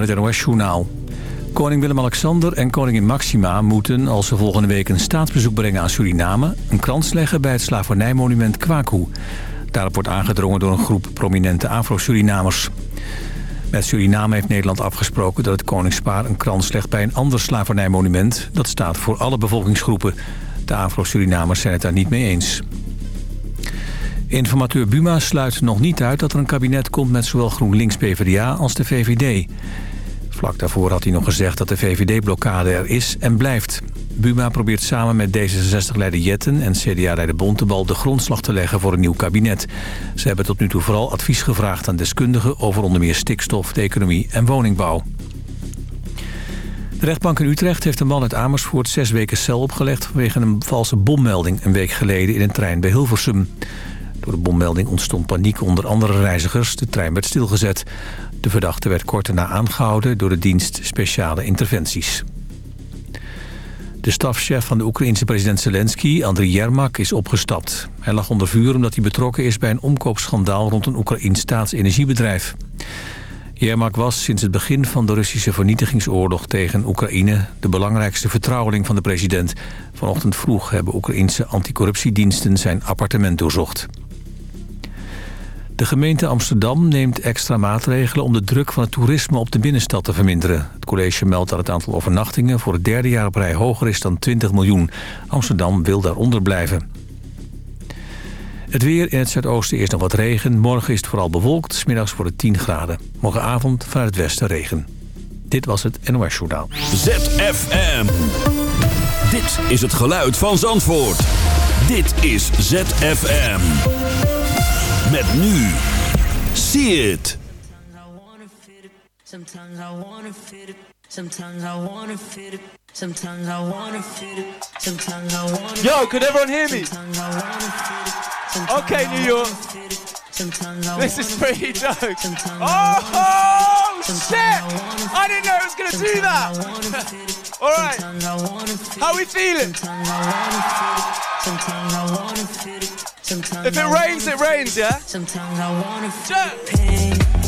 Het NOS-journaal. Koning Willem-Alexander en koningin Maxima moeten, als ze volgende week een staatsbezoek brengen aan Suriname... een krans leggen bij het slavernijmonument Kwaku. Daarop wordt aangedrongen door een groep prominente Afro-Surinamers. Met Suriname heeft Nederland afgesproken dat het koningspaar een krans legt bij een ander slavernijmonument. Dat staat voor alle bevolkingsgroepen. De Afro-Surinamers zijn het daar niet mee eens. Informateur Buma sluit nog niet uit dat er een kabinet komt met zowel GroenLinks-PVDA als de VVD. Vlak daarvoor had hij nog gezegd dat de VVD-blokkade er is en blijft. Buma probeert samen met D66-leider Jetten en CDA-leider Bontebal de grondslag te leggen voor een nieuw kabinet. Ze hebben tot nu toe vooral advies gevraagd aan deskundigen over onder meer stikstof, de economie en woningbouw. De rechtbank in Utrecht heeft een man uit Amersfoort zes weken cel opgelegd... vanwege een valse bommelding een week geleden in een trein bij Hilversum. Door de bommelding ontstond paniek onder andere reizigers. De trein werd stilgezet. De verdachte werd kort daarna aangehouden door de dienst Speciale Interventies. De stafchef van de Oekraïense president Zelensky, Andriy Yermak, is opgestapt. Hij lag onder vuur omdat hij betrokken is bij een omkoopschandaal rond een Oekraïns staatsenergiebedrijf. Yermak was sinds het begin van de Russische vernietigingsoorlog tegen Oekraïne... de belangrijkste vertrouweling van de president. Vanochtend vroeg hebben Oekraïense anticorruptiediensten zijn appartement doorzocht. De gemeente Amsterdam neemt extra maatregelen om de druk van het toerisme op de binnenstad te verminderen. Het college meldt dat het aantal overnachtingen voor het derde jaar op rij hoger is dan 20 miljoen. Amsterdam wil daaronder blijven. Het weer in het zuidoosten is nog wat regen. Morgen is het vooral bewolkt. Smiddags wordt het 10 graden. Morgenavond vanuit het westen regen. Dit was het NOS Journaal. ZFM. Dit is het geluid van Zandvoort. Dit is ZFM. Met nu. See it. Sometimes I wanna fit it. Sometimes I wanna fit it. Sometimes I wanna fit it. Sometimes I wanna Yo, could everyone hear me? Sometimes I wanna fit it. Sometimes Okay, New York. fit it. Sometimes I This is pretty fit dope. I Oh, shit! I didn't know it was going to do Sometimes I that. wanna fit it. All right. Sometimes I wanna fit How it. we feeling? Sometimes I wanna fit it. Sometimes I wanna fit it. Sometimes If it rains, it rains, yeah? Sometimes I wanna feel pain.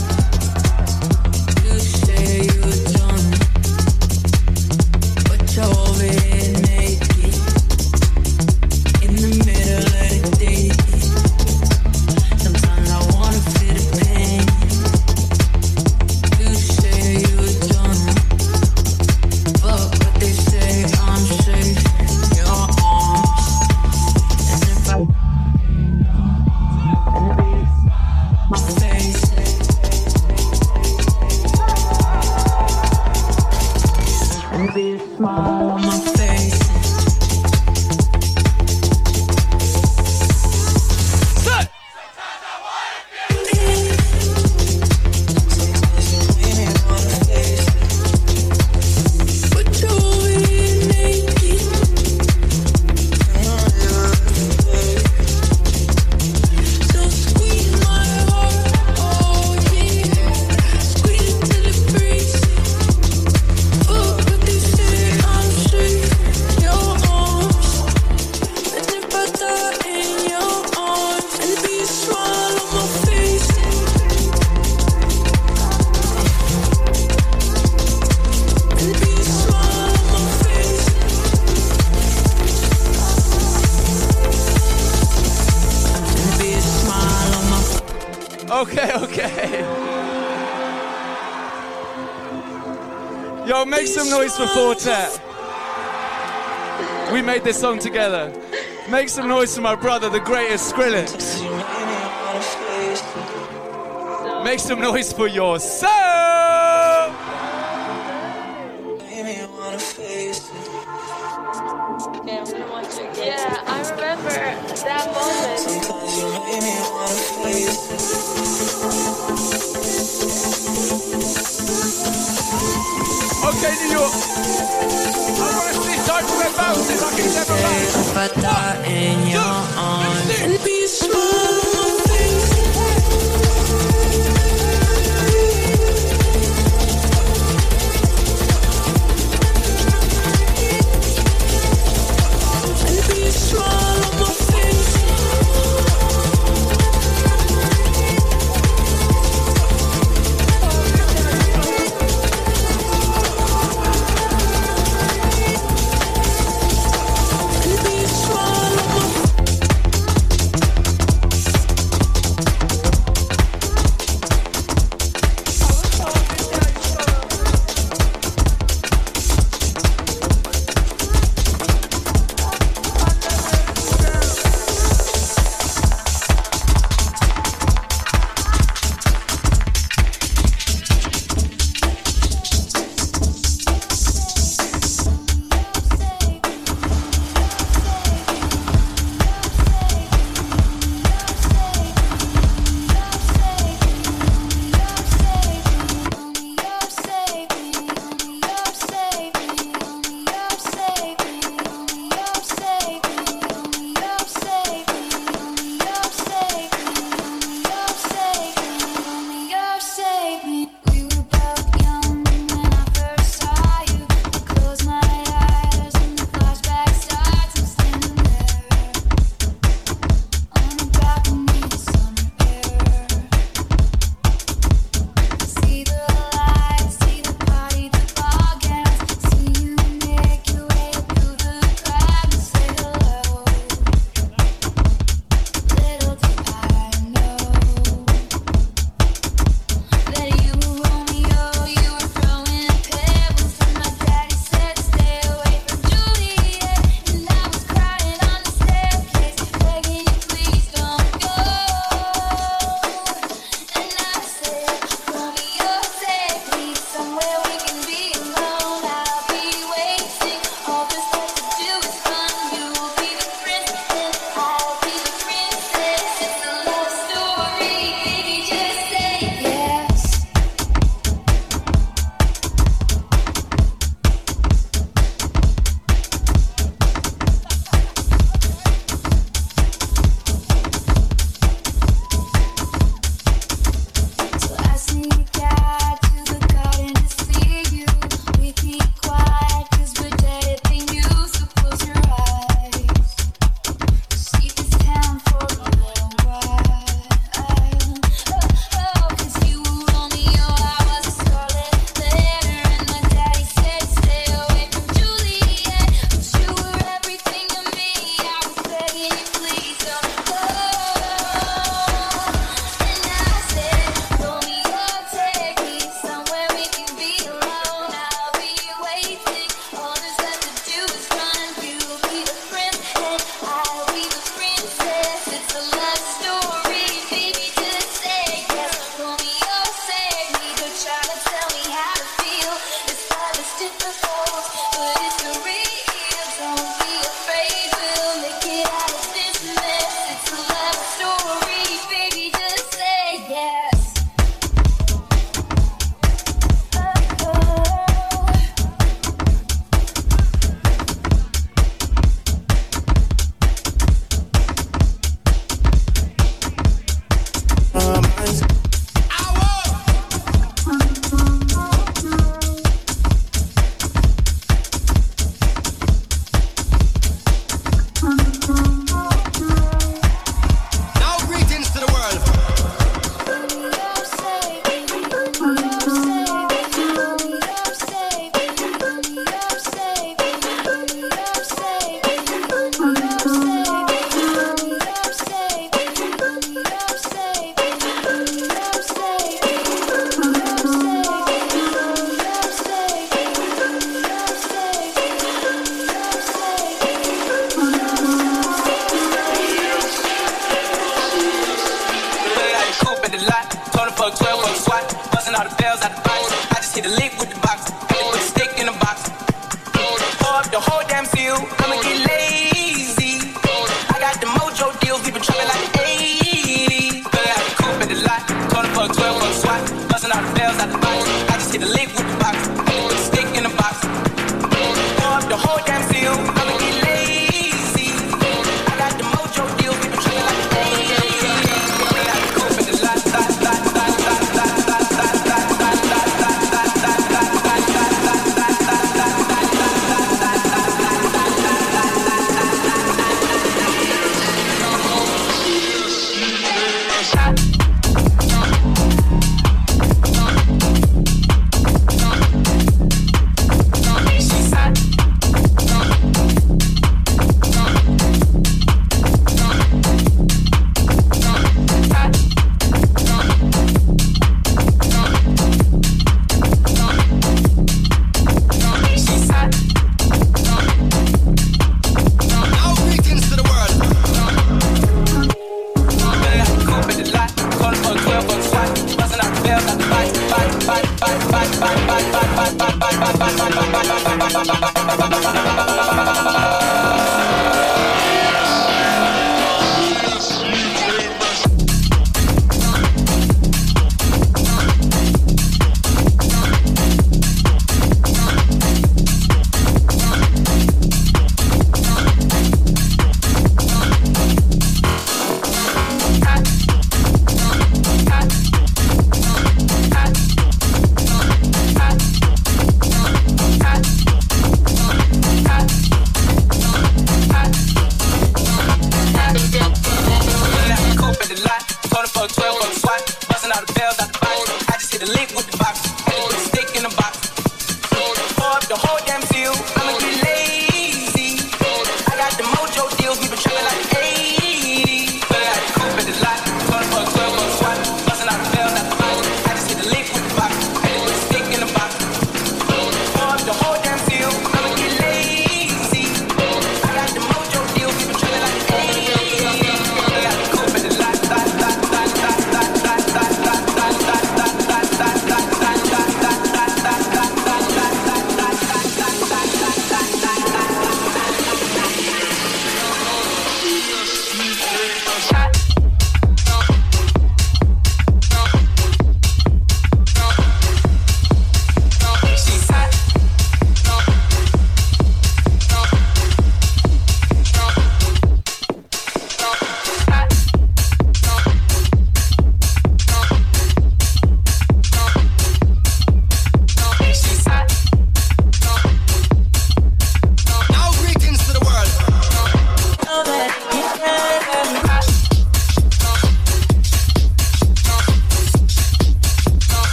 Okay, okay. Yo, make some noise for Four Tet. We made this song together. Make some noise for my brother, the greatest Skrillex. Make some noise for yourself. Okay, New York. I want to see Don't Bounces. I can never. If I die in your arms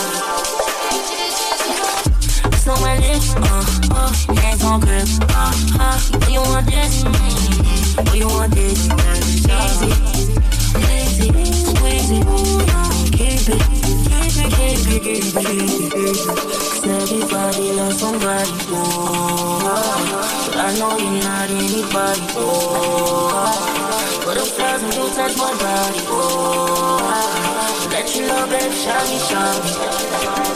shine shine me, shine me.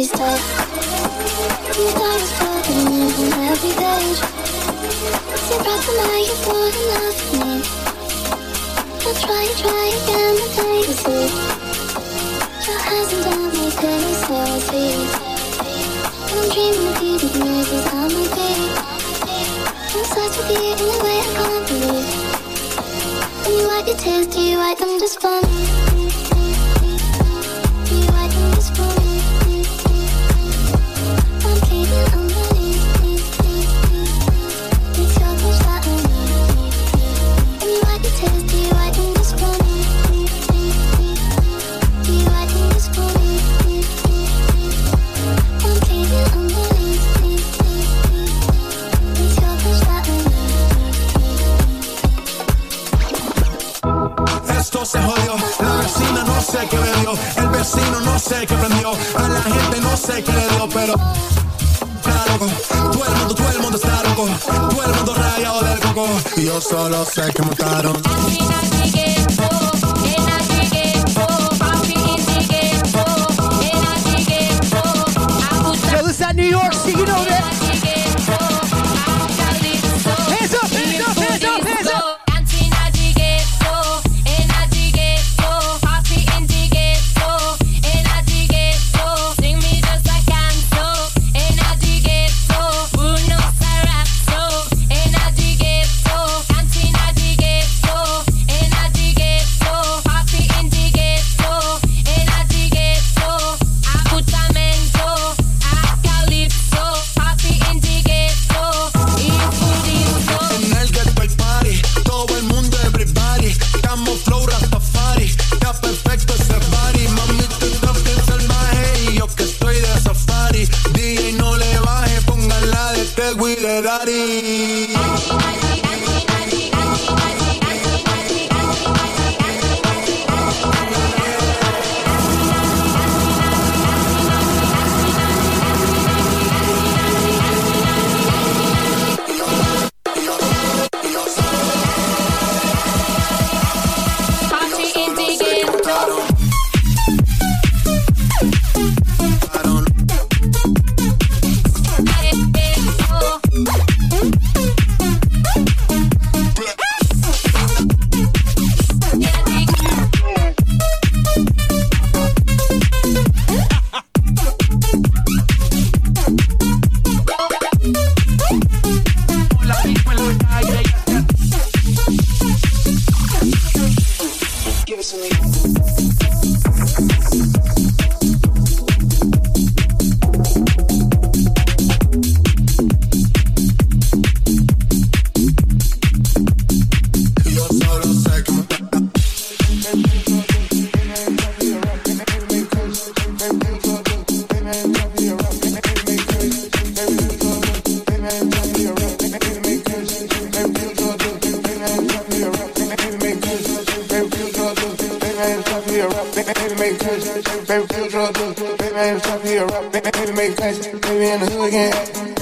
In darkest part of the moon on every page. So bright the night you for me. I'll try and try again the day you sleep. Your hands and down me till you I see. I'm dreaming of you, the noises on my feet. I'm such with you in a way I can't believe. When you wipe your tears, do you wipe them just for me? Pero está loco, todo el mundo, todo el mundo está loco, todo el mundo rayado del coco, y yo solo sé que montaron. Yo, this is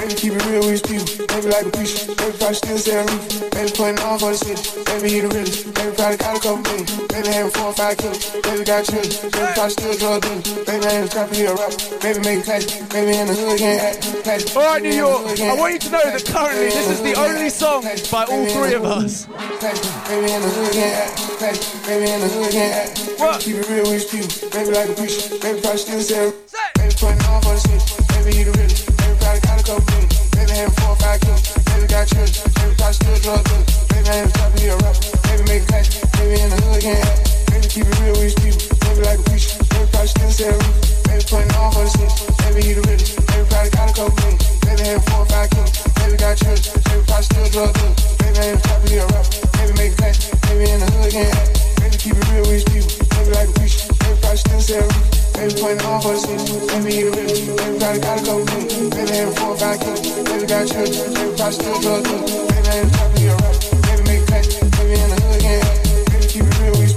Baby, in the hood again. Baby, keep it real with people. Baby, like a preacher. Baby, probably still sell roof. Baby, putting on for the city. Baby, he the realest. Baby, probably got a couple million. Baby, having four or five kilos. Baby, got children. Baby, probably still drug dealer. Baby, I ain't a trapper, he a rapper. Baby, make classic. Baby, in the hood, can't act classic. All right, New York. I want you to know that currently this is the only song by all three of us. Baby in the hood can't act. Baby, baby in the hood can't act. Baby, keep it real with people. Baby like a preacher. Baby probably still sell. Baby putting on for the city. Baby every time still drug good. Maybe I ain't a rapper, maybe make cash, maybe in the hood again. Maybe keep it real with these people, maybe like a preacher, maybe probably still say a Maybe putting for the city, maybe he the realest, maybe got a couple million, maybe four or five kids, maybe got church, maybe probably still drug good. Ain't a rapper, maybe make cash, maybe in the hood again. Baby keep it real with these people, Baby like a and zero. Baby putting on for the season. Baby hit a rip. Baby gotta gotta go clean. Baby had a four five. Baby got you. Baby. Baby Baby make. Baby in the hood again. Baby keep it real. We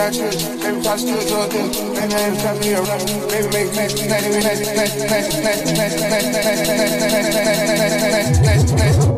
got children. Baby probably still drug dealer. Baby I ain't trapper, he a rapper. Baby make classic. Classic, classic, classic, classic, classic, classic, classic, classic, classic, classic, classic, classic, classic.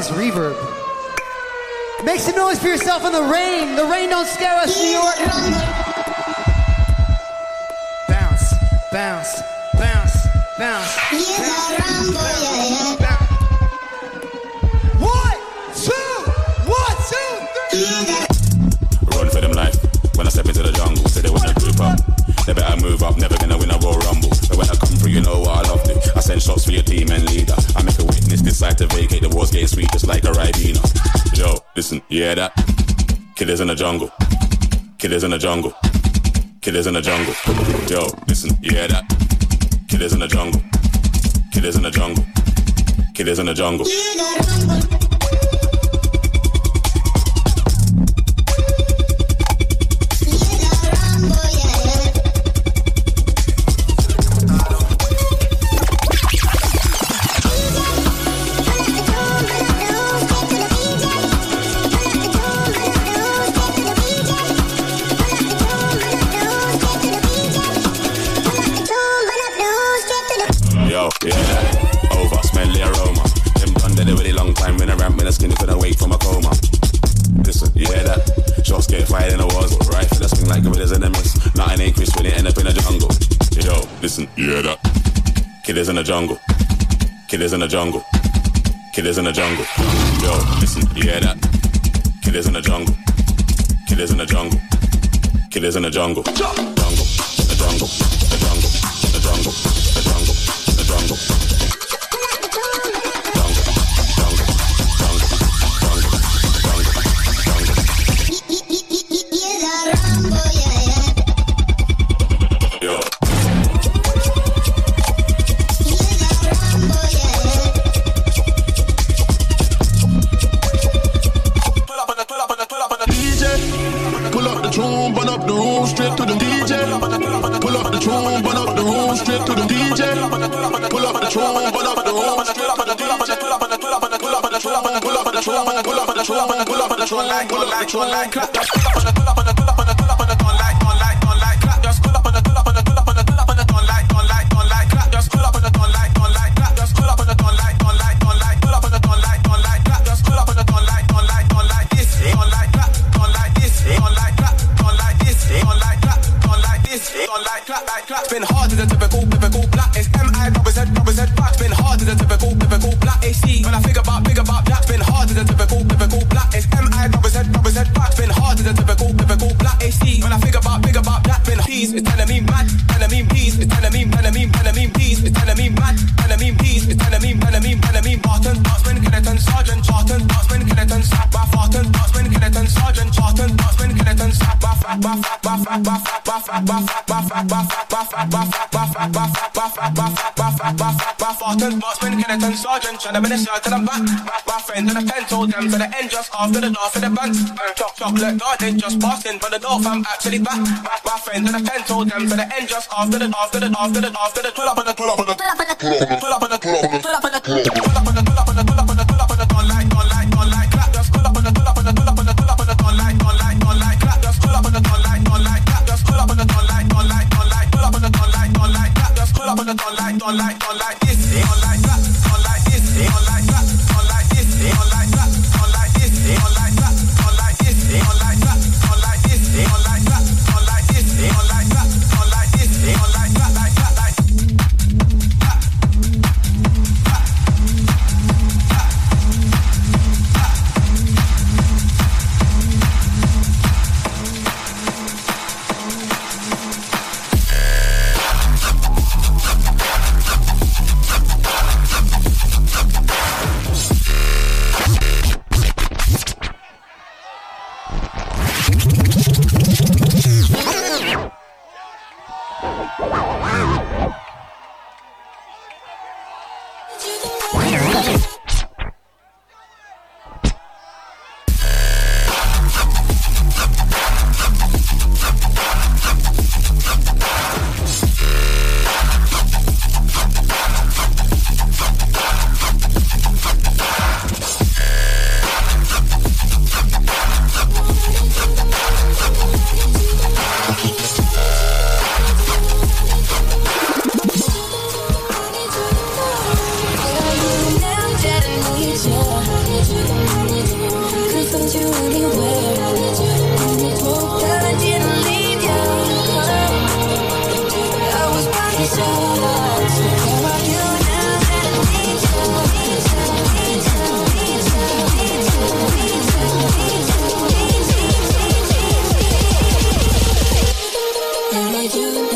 This reverb. Make some noise for yourself in the rain. The rain don't scare us, New York. Bounce, bounce, bounce, bounce. One, two, one, two, three. Run for them life. When I step into the jungle, say they wanna group up. They better move up, never gonna win a Royal Rumble. But when I come through, you know what I love to. I send shots for your team and leader. Make decide to vacate. The war's getting sweet, just like a Ribena. Yo, listen, you hear that? Killers in the jungle. Killers in the jungle. Killers in the jungle. Yo, listen, you hear that? Killers in the jungle. Killers in the jungle. Killers in the jungle. The jungle. Killers in the jungle. Killers in the jungle. Yo, listen, you hear that? Killers in the jungle. Killers in the jungle. Killers in the jungle. Like, pull up the tune, like, clap, up on the, Sergeant, tryna be the shirt to the back, my friend to the pen, told them to the end just after the door for the bank, choc, chocolate garden, just passing, but the door fam actually back, my friend to the pen, told them to the end just after the, after the, after the, after the, pull up on the, pull up on the, pull up on the, pull up on the, pull up on the, pull up on the, pull up on the, pull up on the, pull up on the, pull up on the, DJing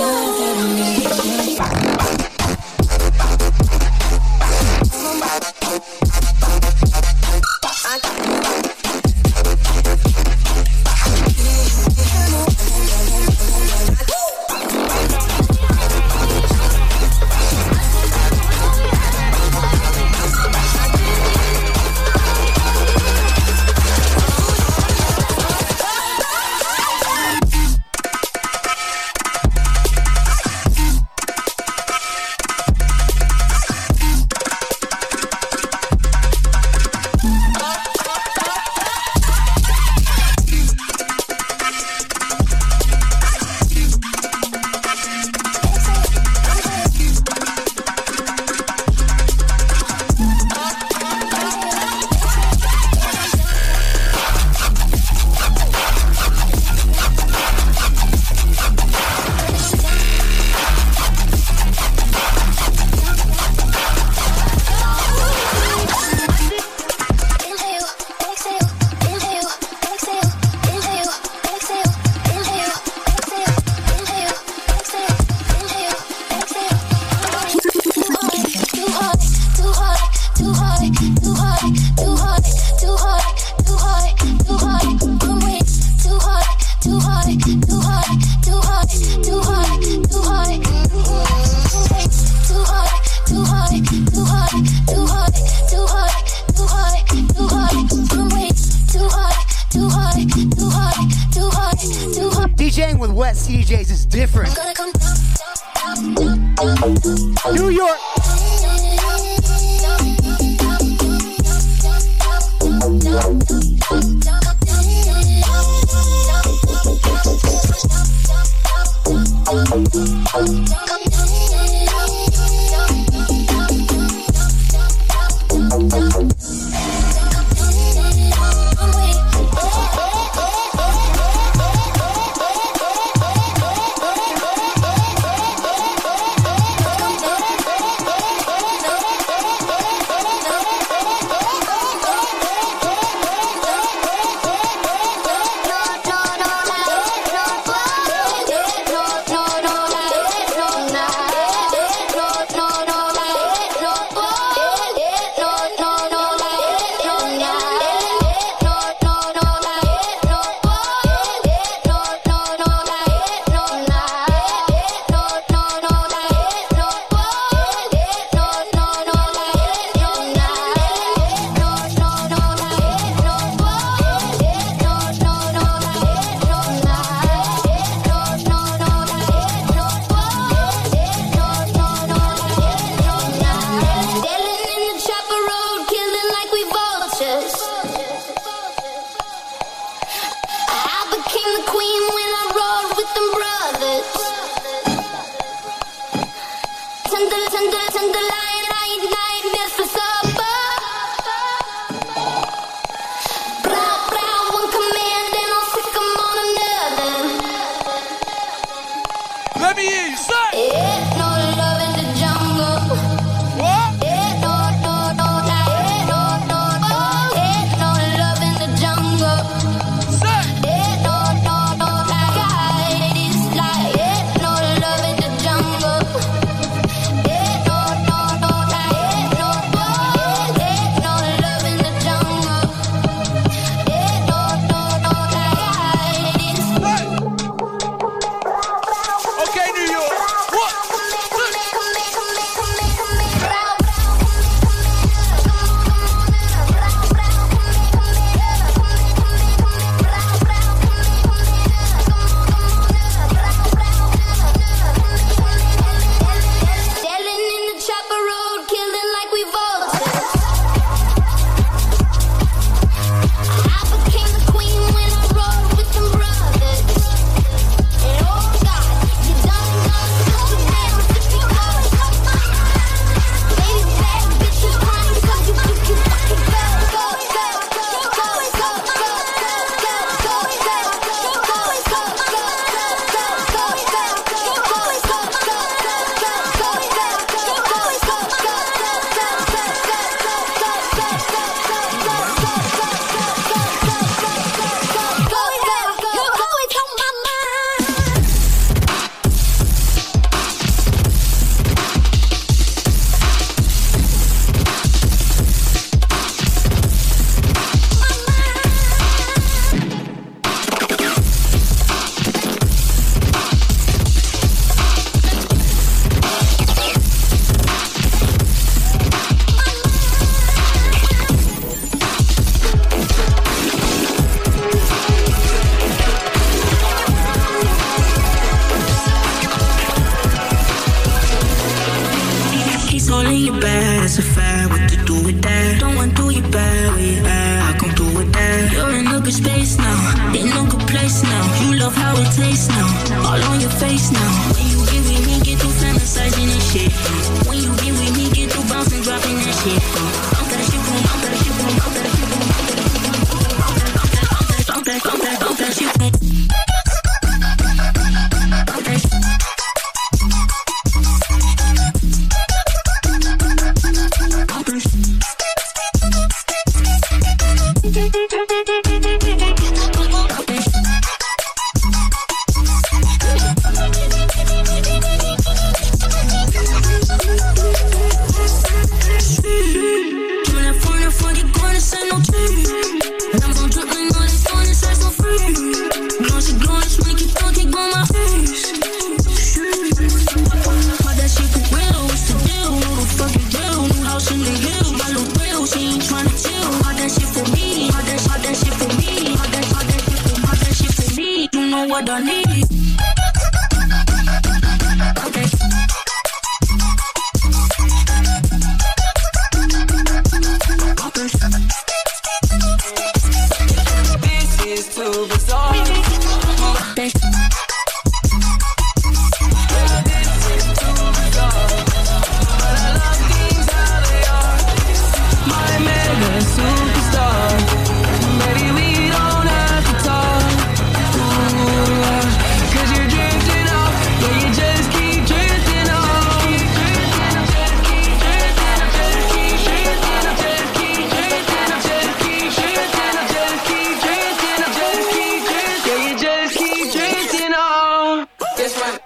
this one.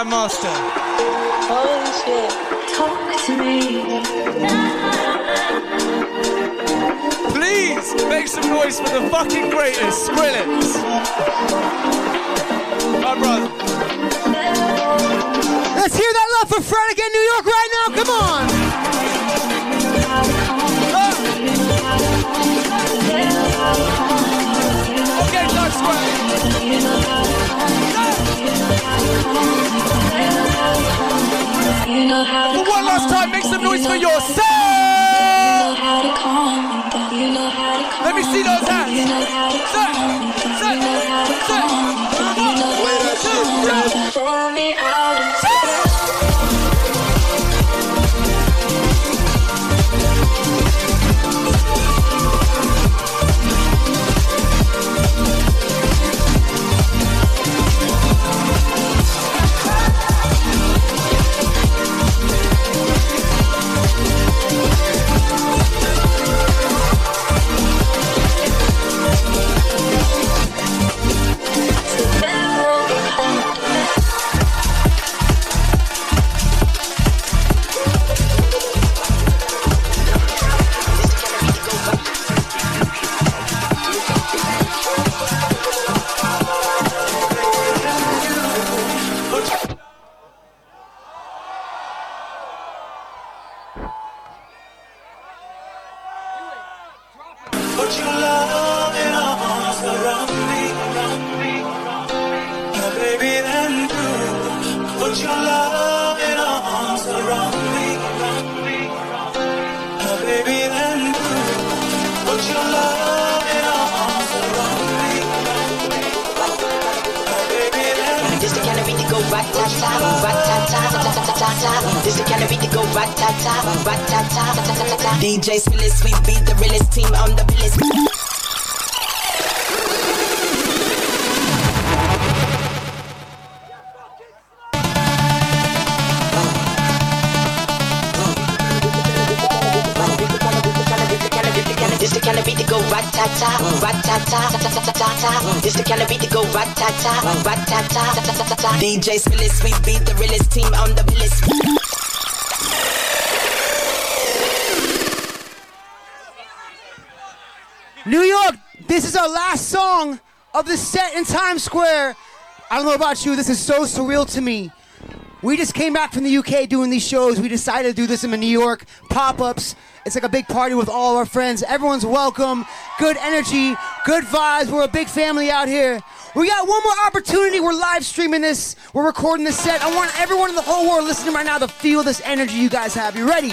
Four Tet, For one last time, make some noise for yourself. Let me see those hands. Set, set, set. The kind of beat that go rat-ta-ta, rat-ta-ta-ta-ta-ta-ta. This the kind of beat that go rat-ta-ta, rat-ta-ta-ta-ta-ta-ta. DJ Spillis, we beat the realest team on the realest. New York, this is our last song of the set in Times Square. I don't know about you, this is so surreal to me. We just came back from the UK doing these shows. We decided to do this in New York, pop ups. It's like a big party with all our friends. Everyone's welcome, good energy, good vibes. We're a big family out here. We got one more opportunity. We're live streaming this, we're recording this set. I want everyone in the whole world listening right now to feel this energy you guys have. You ready?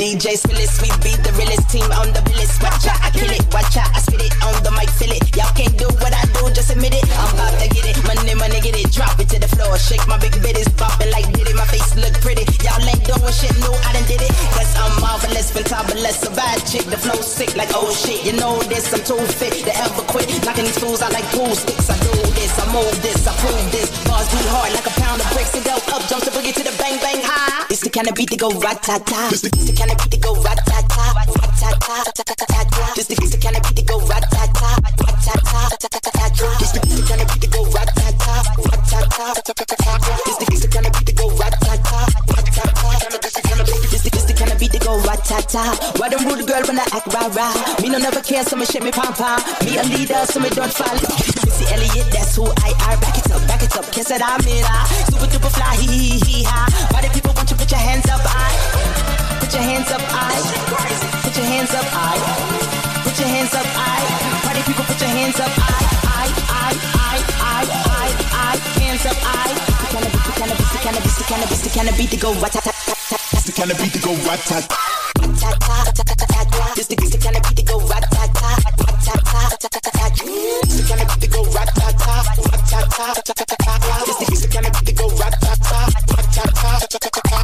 DJ Spillis, we beat the realest team on the realest. Watch out, I kill it. Watch out, I spit it on the mic, feel it. Y'all can't do what I do, just admit it. I'm about to get it. Money, money, get it. Drop it to the floor. Shake my big bitties, bopping like did it. My face look pretty. Y'all ain't doing shit, no, I done did it. Cause I'm marvelous, fantabulous, a bad chick. The flow sick like oh shit. You know this, I'm too fit to ever quit. Knocking these fools out like pool sticks. I do this, I move this, I prove this. Bars be hard like a pound of bricks and go up, jump to boogie to the bang bang high. It's the kind of beat that go rat ta ta. It's the kind of beat that go rat ta ta, rat ta ta ta ta ta ta. This the it's the kind of beat that go rat ta ta, rat ta ta ta ta ta ta. This the it's the kind of beat that go rat ta ta, rat ta ta ta ta ta ta. This the it's the kind of beat that go rat ta ta, rat ta ta. The kind of this the the beat that go rat ta ta. Why them rude girl when I act rah rah? Me no never care, so me shit me pam pam. Me a leader, so me don't fall. Missy Elliott, that's who I are. Back it up, back it up, kiss it, I'm it. ah. Super duper fly, hee hee hee ha. Why the people put your hands up, I? Put your hands up, I. Put your hands up, I. Put your hands up. Why the people put your hands up, I? I, I, I, I, I, I. Hands up, I. The beat, the beat, the beat, the beat, the beat to go rat tat tat tat. The beat to go rat tat. This the, this the beat to go rat tat tat tat tat tat tat. This the beat to go rat tat tat tat tat tat tat. This the, this the kind